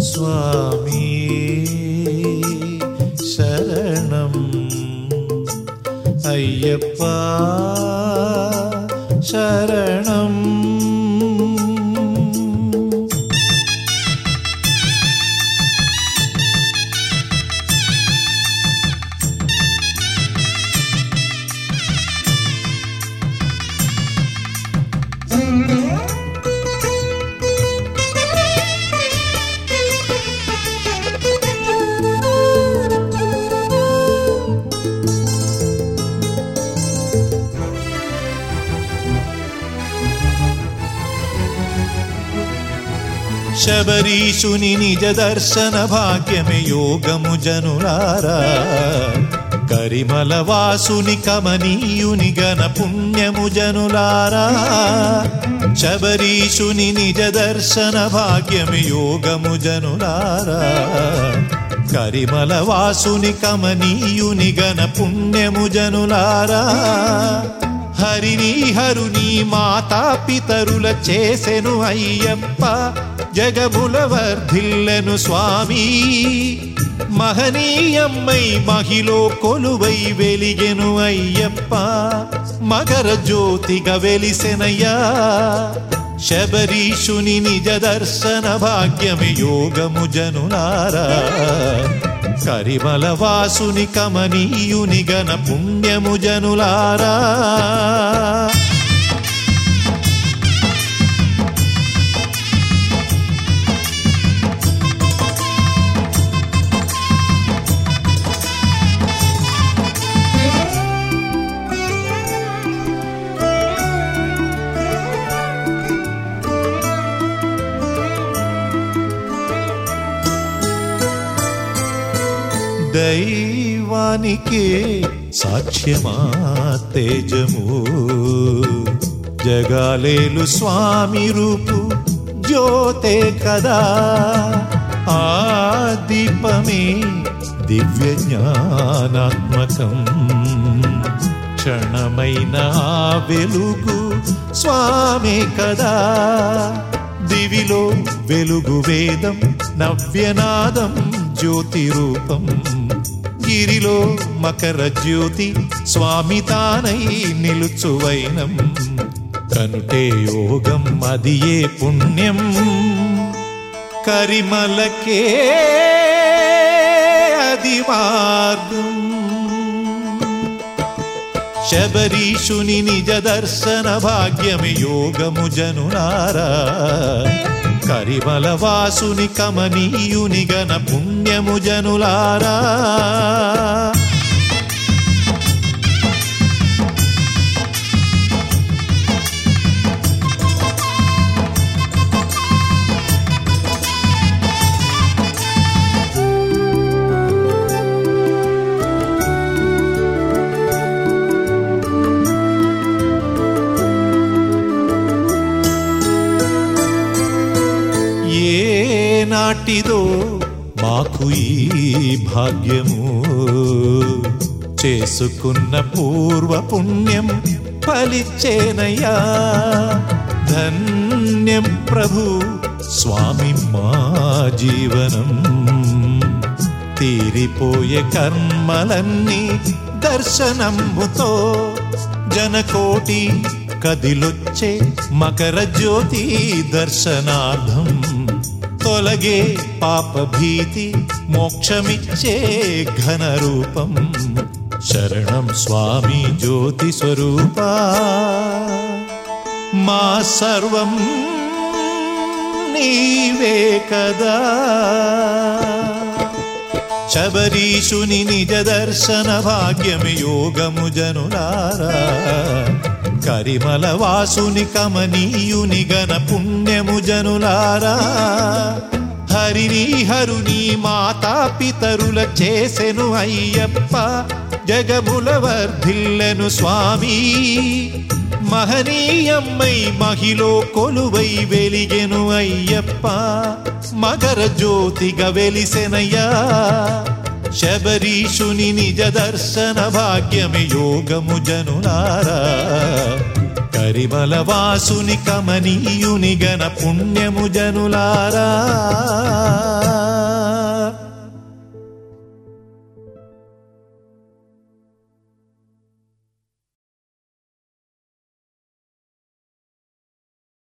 స్వామి శరణం అయ్యప్ప శరణం శబరీషుని నిజ దర్శన భాగ్యమే యోగము జనులారా కరిమల వాసుని కమనీయుని గణ పుణ్యము జనులారా శబరీషుని నిజ దర్శన భాగ్యమే యోగము జనులారా కరిమల వాసుని కమనీయుని గణ పుణ్యము జనులారా హరిని హరుని మాతా పితరుల చేసెను అయ్యప్ప జగముల వర్ధిల్లెను స్వామి. మహనీయమ్మై మహిలో కొలువై వెలిగెను అయ్యప్ప. మకర జ్యోతిగా వెలిసెనయ్యా. శబరీషుని నిజ దర్శన భాగ్యమి యోగము జనులారా. కరిమల వాసుని కమనీయుని గణ పుణ్యము జనులారా. దైవానికే సాక్ష్యమా తేజము? జగాలేలు స్వామి రూపు జ్యోతే కదా? ఆ దీపమే దివ్య జ్ఞానాత్మకం క్షణమైన వెలుగు స్వామి కదా? దివిలో వెలుగు వేదం నవ్యనాదం జ్యోతి రూపం మకర జ్యోతి స్వామి తానై నిలుచువైనం. కనుటే యోగం అది ఏ పుణ్యం? కరిమలకే అది మార్గం. శబరీషుని నిజ దర్శన భాగ్యమి యోగము జనునారా కరిమల వాసుని కమనీయుని గణ పుణ్యము జనులారా నాటిదో మాకు ఈ భాగ్యము. చేసుకున్న పూర్వ పుణ్యం ఫలిచ్చేనయ్యా ధన్యం ప్రభు స్వామి మా జీవనం. తీరిపోయే కర్మలన్నీ దర్శనముతో జనకోటి కదిలొచ్చే మకర జ్యోతి దర్శనార్థం. लगे पापभीति मोक्षमिच्छे घनरूपम् शरणं स्वामी ज्योतिस्वरूपा मा सर्वम् नीवेकदा शबरीषुनि निज दर्शनभाग्यमि योगमुजनुनार కరిమల వాసుని కమనీయుని గణ పుణ్యము జనులారా. హరిని హరుని మాతా పితరుల చేసెను అయ్యప్ప జగముల వర్ధిల్లెను స్వామి. మహనీయమ్మై మహిలో కొలువై వెలిగెను అయ్యప్ప మగర జ్యోతిగా వెలిసెనయ్యా. శబరీషుని నిజ దర్శన భాగ్యమి యోగము జనులారా. కరిమల వాసుని కమనీయుని గణ పుణ్యము జనులారా.